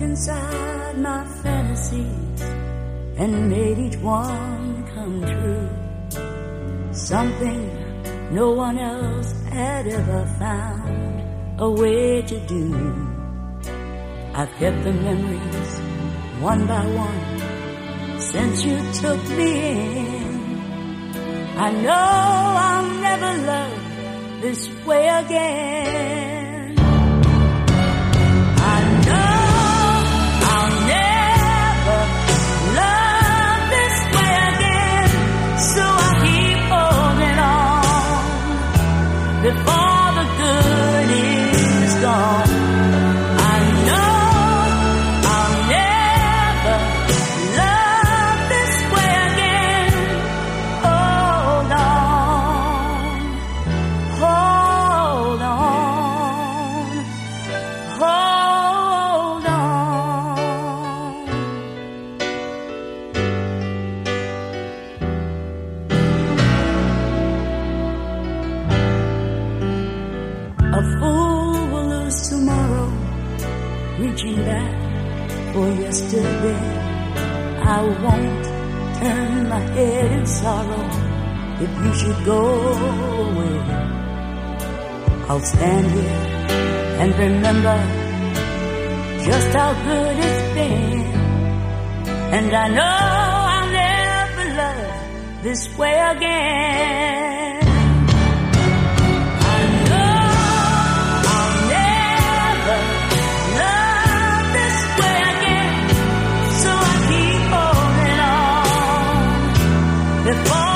Inside my fantasies and made each one come true. Something no one else had ever found a way to do. I've kept the memories one by one since you took me in. I know I'll never love this way again. A fool will lose tomorrow, reaching back for yesterday. I won't turn my head in sorrow if you should go away. I'll stand here and remember just how good it's been. And I know I'll never love this way again. Oh.